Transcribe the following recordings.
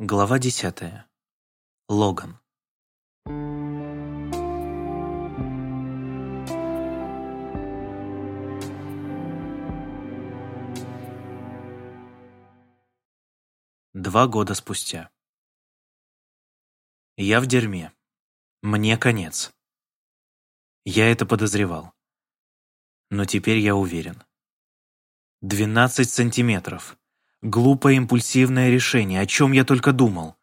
Глава десятая. Логан. Два года спустя. Я в дерьме. Мне конец. Я это подозревал. Но теперь я уверен. Двенадцать сантиметров. Глупое импульсивное решение, о чем я только думал.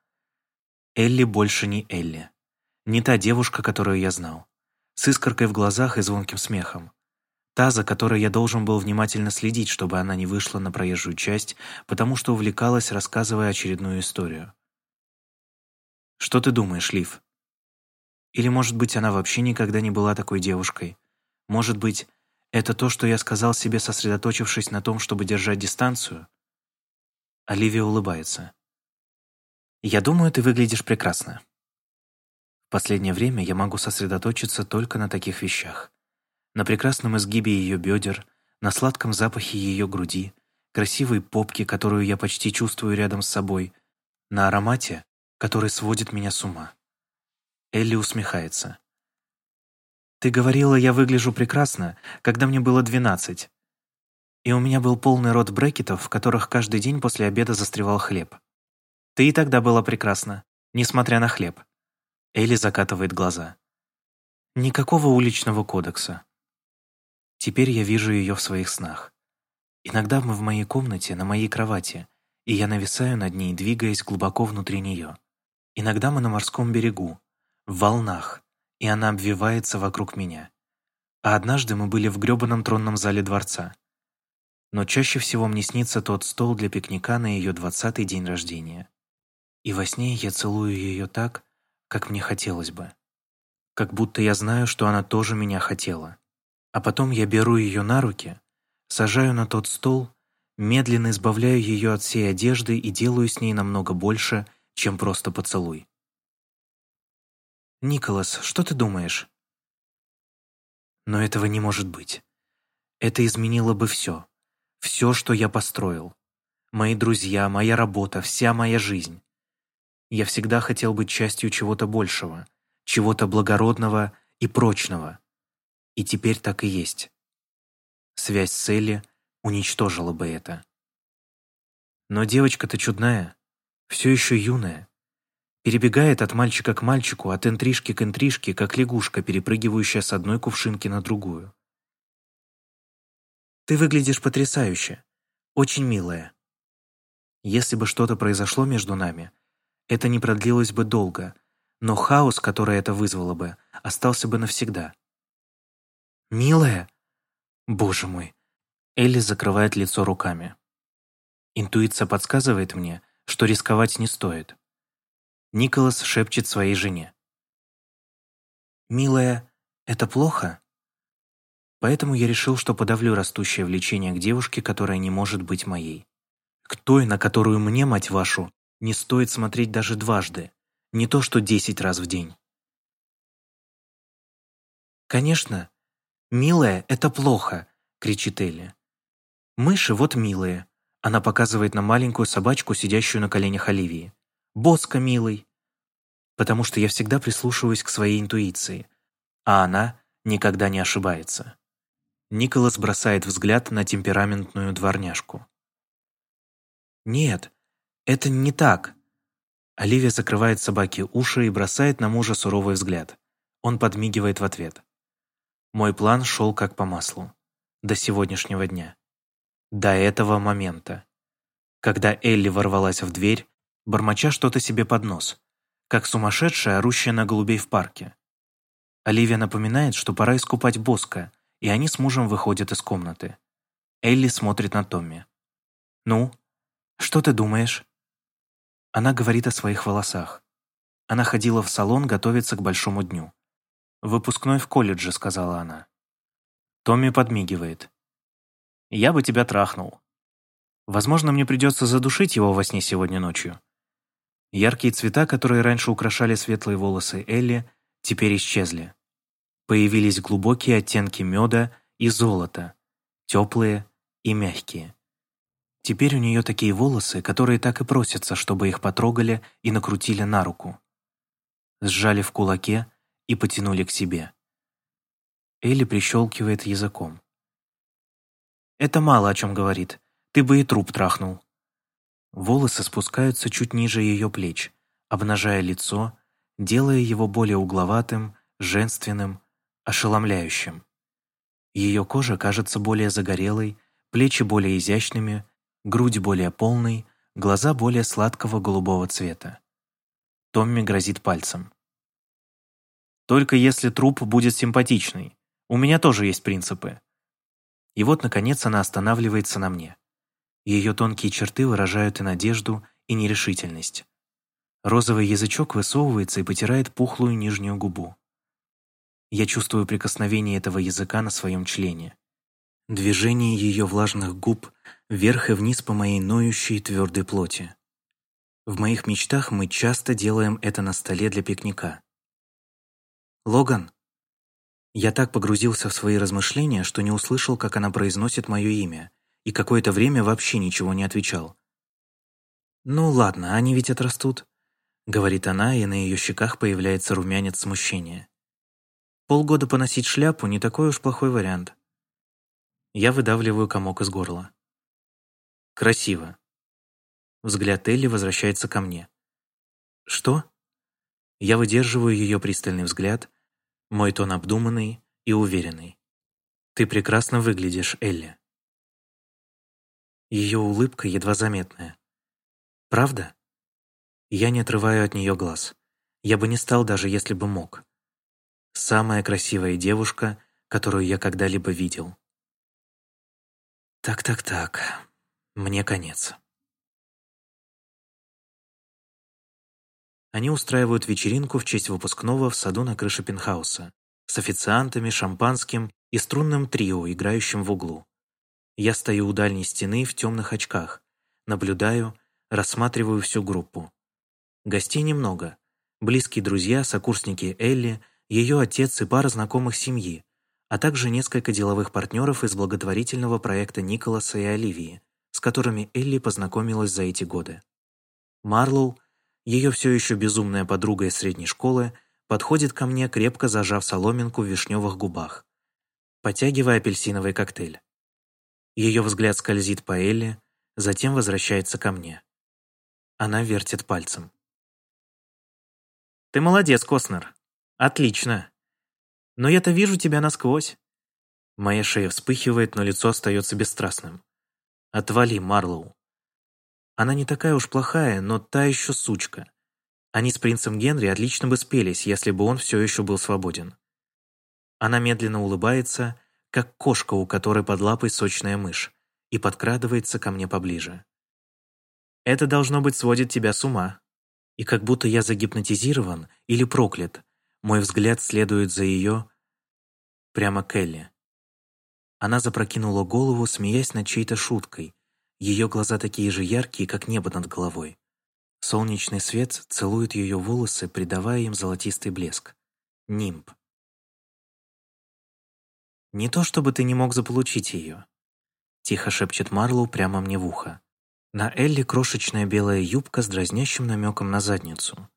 Элли больше не Элли. Не та девушка, которую я знал. С искоркой в глазах и звонким смехом. Та, за которой я должен был внимательно следить, чтобы она не вышла на проезжую часть, потому что увлекалась, рассказывая очередную историю. Что ты думаешь, Лив? Или, может быть, она вообще никогда не была такой девушкой? Может быть, это то, что я сказал себе, сосредоточившись на том, чтобы держать дистанцию? Оливия улыбается. «Я думаю, ты выглядишь прекрасно». В последнее время я могу сосредоточиться только на таких вещах. На прекрасном изгибе ее бедер, на сладком запахе ее груди, красивой попке, которую я почти чувствую рядом с собой, на аромате, который сводит меня с ума. Элли усмехается. «Ты говорила, я выгляжу прекрасно, когда мне было двенадцать и у меня был полный рот брекетов, в которых каждый день после обеда застревал хлеб. Ты и тогда была прекрасна, несмотря на хлеб. Элли закатывает глаза. Никакого уличного кодекса. Теперь я вижу ее в своих снах. Иногда мы в моей комнате, на моей кровати, и я нависаю над ней, двигаясь глубоко внутри нее. Иногда мы на морском берегу, в волнах, и она обвивается вокруг меня. А однажды мы были в грёбаном тронном зале дворца но чаще всего мне снится тот стол для пикника на ее двадцатый день рождения. И во сне я целую ее так, как мне хотелось бы. Как будто я знаю, что она тоже меня хотела. А потом я беру ее на руки, сажаю на тот стол, медленно избавляю ее от всей одежды и делаю с ней намного больше, чем просто поцелуй. «Николас, что ты думаешь?» Но этого не может быть. Это изменило бы все. Все, что я построил. Мои друзья, моя работа, вся моя жизнь. Я всегда хотел быть частью чего-то большего, чего-то благородного и прочного. И теперь так и есть. Связь с Элли уничтожила бы это. Но девочка-то чудная, все еще юная. Перебегает от мальчика к мальчику, от интрижки к интрижке, как лягушка, перепрыгивающая с одной кувшинки на другую. Ты выглядишь потрясающе. Очень милая. Если бы что-то произошло между нами, это не продлилось бы долго, но хаос, который это вызвало бы, остался бы навсегда. «Милая?» Боже мой. Элли закрывает лицо руками. Интуиция подсказывает мне, что рисковать не стоит. Николас шепчет своей жене. «Милая, это плохо?» Поэтому я решил, что подавлю растущее влечение к девушке, которая не может быть моей. К той, на которую мне, мать вашу, не стоит смотреть даже дважды, не то что десять раз в день. «Конечно, милая — это плохо», — кричит Элли. «Мыши вот милые», — она показывает на маленькую собачку, сидящую на коленях Оливии. «Боска милый», потому что я всегда прислушиваюсь к своей интуиции, а она никогда не ошибается. Николас бросает взгляд на темпераментную дворняжку. «Нет, это не так». Оливия закрывает собаке уши и бросает на мужа суровый взгляд. Он подмигивает в ответ. Мой план шел как по маслу. До сегодняшнего дня. До этого момента. Когда Элли ворвалась в дверь, бормоча что-то себе под нос, как сумасшедшая, орущая на голубей в парке. Оливия напоминает, что пора искупать Боска, и они с мужем выходят из комнаты. Элли смотрит на Томми. «Ну, что ты думаешь?» Она говорит о своих волосах. Она ходила в салон готовиться к большому дню. «Выпускной в колледже», — сказала она. Томми подмигивает. «Я бы тебя трахнул. Возможно, мне придется задушить его во сне сегодня ночью». Яркие цвета, которые раньше украшали светлые волосы Элли, теперь исчезли. Появились глубокие оттенки меда и золота, теплые и мягкие. Теперь у нее такие волосы, которые так и просятся, чтобы их потрогали и накрутили на руку. Сжали в кулаке и потянули к себе. Элли прищелкивает языком. «Это мало о чем говорит. Ты бы и труп трахнул». Волосы спускаются чуть ниже ее плеч, обнажая лицо, делая его более угловатым, женственным, ошеломляющим. Ее кожа кажется более загорелой, плечи более изящными, грудь более полной, глаза более сладкого голубого цвета. Томми грозит пальцем. «Только если труп будет симпатичный. У меня тоже есть принципы». И вот, наконец, она останавливается на мне. Ее тонкие черты выражают и надежду, и нерешительность. Розовый язычок высовывается и потирает пухлую нижнюю губу. Я чувствую прикосновение этого языка на своем члене. Движение ее влажных губ вверх и вниз по моей ноющей твердой плоти. В моих мечтах мы часто делаем это на столе для пикника. «Логан!» Я так погрузился в свои размышления, что не услышал, как она произносит мое имя, и какое-то время вообще ничего не отвечал. «Ну ладно, они ведь отрастут», — говорит она, и на ее щеках появляется румянец смущения. «Полгода поносить шляпу — не такой уж плохой вариант». Я выдавливаю комок из горла. «Красиво». Взгляд Элли возвращается ко мне. «Что?» Я выдерживаю ее пристальный взгляд, мой тон обдуманный и уверенный. «Ты прекрасно выглядишь, Элли». Ее улыбка едва заметная. «Правда?» Я не отрываю от нее глаз. Я бы не стал, даже если бы мог. Самая красивая девушка, которую я когда-либо видел. Так-так-так, мне конец. Они устраивают вечеринку в честь выпускного в саду на крыше пентхауса с официантами, шампанским и струнным трио, играющим в углу. Я стою у дальней стены в темных очках, наблюдаю, рассматриваю всю группу. Гостей немного. Близкие друзья, сокурсники Элли, ее отец и пара знакомых семьи, а также несколько деловых партнеров из благотворительного проекта Николаса и Оливии, с которыми Элли познакомилась за эти годы. Марлоу, ее все еще безумная подруга из средней школы, подходит ко мне, крепко зажав соломинку в вишневых губах, потягивая апельсиновый коктейль. Ее взгляд скользит по Элли, затем возвращается ко мне. Она вертит пальцем. «Ты молодец, Костнер. Отлично. Но я-то вижу тебя насквозь». Моя шея вспыхивает, но лицо остается бесстрастным. «Отвали, Марлоу». Она не такая уж плохая, но та еще сучка. Они с принцем Генри отлично бы спелись, если бы он все еще был свободен. Она медленно улыбается, как кошка, у которой под лапой сочная мышь, и подкрадывается ко мне поближе. «Это, должно быть, сводит тебя с ума». И как будто я загипнотизирован или проклят, мой взгляд следует за ее прямо к Элли. Она запрокинула голову, смеясь над чьей-то шуткой. Ее глаза такие же яркие, как небо над головой. Солнечный свет целует ее волосы, придавая им золотистый блеск. Нимб. «Не то чтобы ты не мог заполучить ее», — тихо шепчет Марлоу прямо мне в ухо. На Элли крошечная белая юбка с дразнящим намеком на задницу.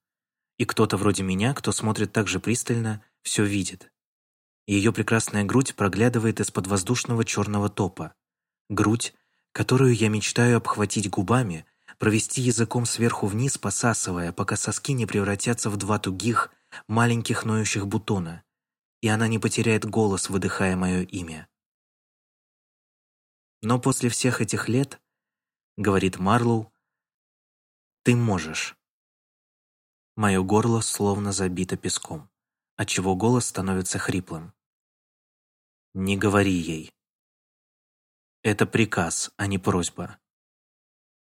И кто-то вроде меня, кто смотрит так же пристально, все видит. Ее прекрасная грудь проглядывает из-под воздушного черного топа. Грудь, которую я мечтаю обхватить губами, провести языком сверху вниз, посасывая, пока соски не превратятся в два тугих, маленьких ноющих бутона, и она не потеряет голос, выдыхая мое имя. Но после всех этих лет, говорит Марлоу, ты можешь. Мое горло словно забито песком, отчего голос становится хриплым. Не говори ей. Это приказ, а не просьба.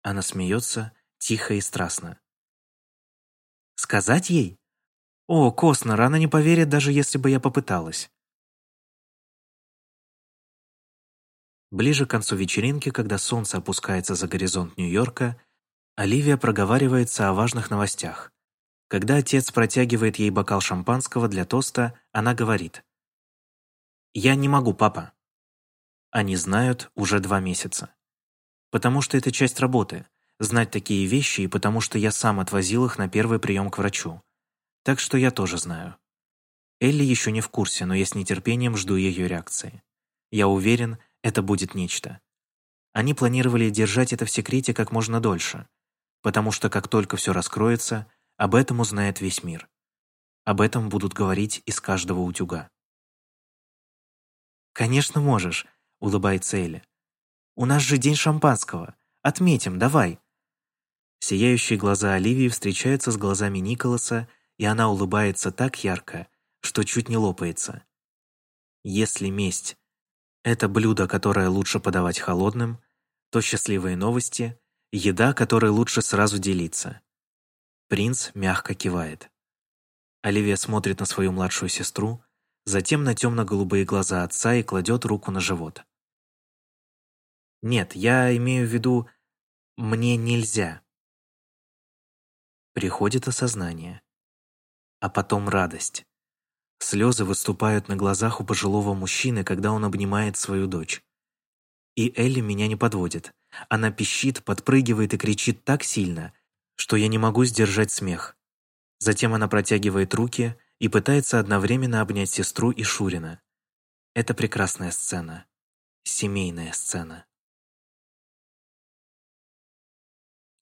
Она смеется, тихо и страстно. Сказать ей? О, Костнер, она не поверит, даже если бы я попыталась. Ближе к концу вечеринки, когда солнце опускается за горизонт Нью-Йорка, Оливия проговаривается о важных новостях. Когда отец протягивает ей бокал шампанского для тоста, она говорит. «Я не могу, папа». Они знают уже два месяца. Потому что это часть работы — знать такие вещи, и потому что я сам отвозил их на первый прием к врачу. Так что я тоже знаю. Элли еще не в курсе, но я с нетерпением жду ее реакции. Я уверен, это будет нечто. Они планировали держать это в секрете как можно дольше, потому что как только все раскроется, об этом узнает весь мир. Об этом будут говорить из каждого утюга. «Конечно можешь», — улыбается Элли. «У нас же день шампанского. Отметим, давай». Сияющие глаза Оливии встречаются с глазами Николаса, и она улыбается так ярко, что чуть не лопается. Если месть — это блюдо, которое лучше подавать холодным, то счастливые новости — еда, которой лучше сразу делиться. Принц мягко кивает. Оливия смотрит на свою младшую сестру, затем на темно-голубые глаза отца и кладет руку на живот. «Нет, я имею в виду, мне нельзя». Приходит осознание. А потом радость. Слезы выступают на глазах у пожилого мужчины, когда он обнимает свою дочь. И Элли меня не подводит. Она пищит, подпрыгивает и кричит так сильно, что я не могу сдержать смех. Затем она протягивает руки и пытается одновременно обнять сестру и Шурина. Это прекрасная сцена. Семейная сцена.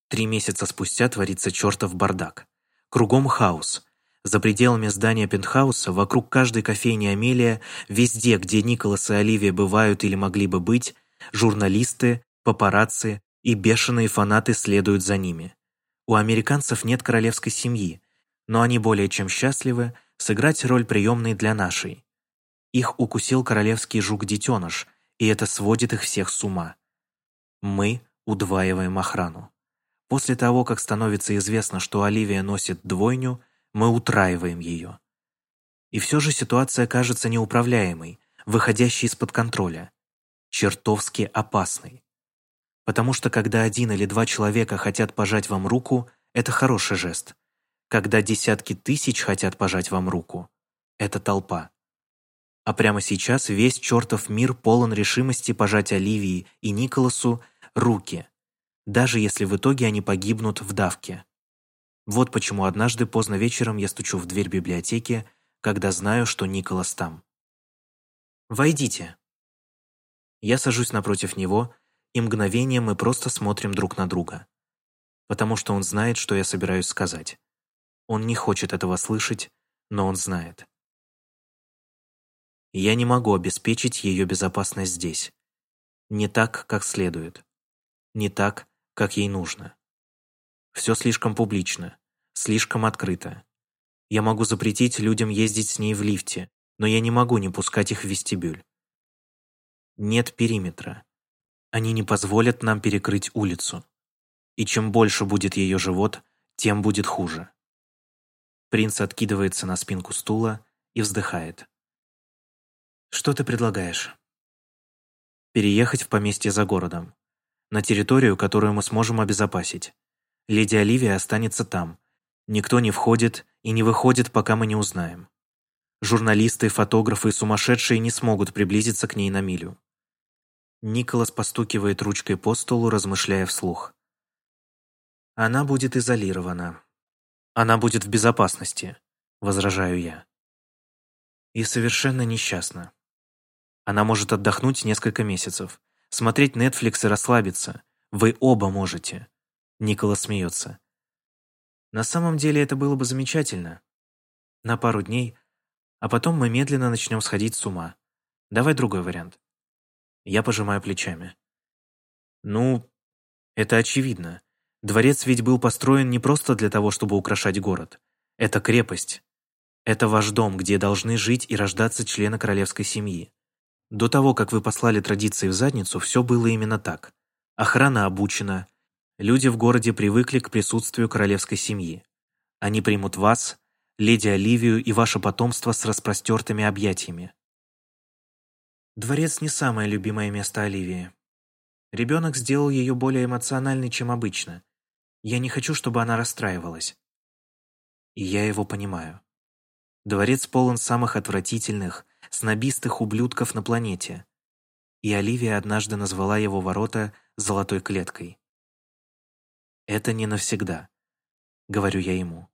Три месяца спустя творится чертов бардак. Кругом хаос. За пределами здания пентхауса, вокруг каждой кофейни Амелия, везде, где Николас и Оливия бывают или могли бы быть, журналисты, папарацци и бешеные фанаты следуют за ними. У американцев нет королевской семьи, но они более чем счастливы сыграть роль приемной для нашей. Их укусил королевский жук-детеныш, и это сводит их всех с ума. Мы удваиваем охрану. После того, как становится известно, что Оливия носит двойню, мы утраиваем ее. И все же ситуация кажется неуправляемой, выходящей из-под контроля, чертовски опасной. Потому что когда один или два человека хотят пожать вам руку, это хороший жест. Когда десятки тысяч хотят пожать вам руку, это толпа. А прямо сейчас весь чертов мир полон решимости пожать Оливии и Николасу руки, даже если в итоге они погибнут в давке. Вот почему однажды поздно вечером я стучу в дверь библиотеки, когда знаю, что Николас там. «Войдите». Я сажусь напротив него, и мгновение мы просто смотрим друг на друга. Потому что он знает, что я собираюсь сказать. Он не хочет этого слышать, но он знает. Я не могу обеспечить ее безопасность здесь. Не так, как следует. Не так, как ей нужно. Все слишком публично, слишком открыто. Я могу запретить людям ездить с ней в лифте, но я не могу не пускать их в вестибюль. Нет периметра. Они не позволят нам перекрыть улицу. И чем больше будет ее живот, тем будет хуже. Принц откидывается на спинку стула и вздыхает. «Что ты предлагаешь?» «Переехать в поместье за городом. На территорию, которую мы сможем обезопасить. Леди Оливия останется там. Никто не входит и не выходит, пока мы не узнаем. Журналисты, фотографы и сумасшедшие не смогут приблизиться к ней на милю». Николас постукивает ручкой по столу, размышляя вслух. «Она будет изолирована. Она будет в безопасности, возражаю я. И совершенно несчастна. Она может отдохнуть несколько месяцев, смотреть Netflix и расслабиться. Вы оба можете. Николас смеется. На самом деле это было бы замечательно. На пару дней, а потом мы медленно начнем сходить с ума. Давай другой вариант. Я пожимаю плечами. Ну, это очевидно. Дворец ведь был построен не просто для того, чтобы украшать город. Это крепость. Это ваш дом, где должны жить и рождаться члены королевской семьи. До того, как вы послали традиции в задницу, все было именно так. Охрана обучена. Люди в городе привыкли к присутствию королевской семьи. Они примут вас, леди Оливию и ваше потомство с распростертыми объятиями. Дворец не самое любимое место Оливии. Ребенок сделал ее более эмоциональной, чем обычно. Я не хочу, чтобы она расстраивалась. И я его понимаю. Дворец полон самых отвратительных, снобистых ублюдков на планете. И Оливия однажды назвала его ворота золотой клеткой. «Это не навсегда», — говорю я ему.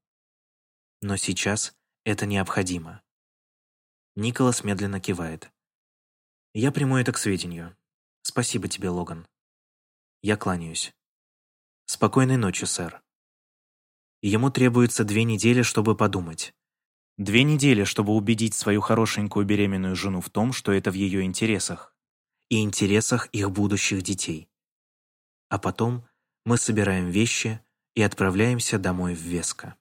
«Но сейчас это необходимо». Николас медленно кивает. «Я приму это к сведению. Спасибо тебе, Логан». Я кланяюсь. «Спокойной ночи, сэр». Ему требуется две недели, чтобы подумать. Две недели, чтобы убедить свою хорошенькую беременную жену в том, что это в ее интересах. И интересах их будущих детей. А потом мы собираем вещи и отправляемся домой в Веско.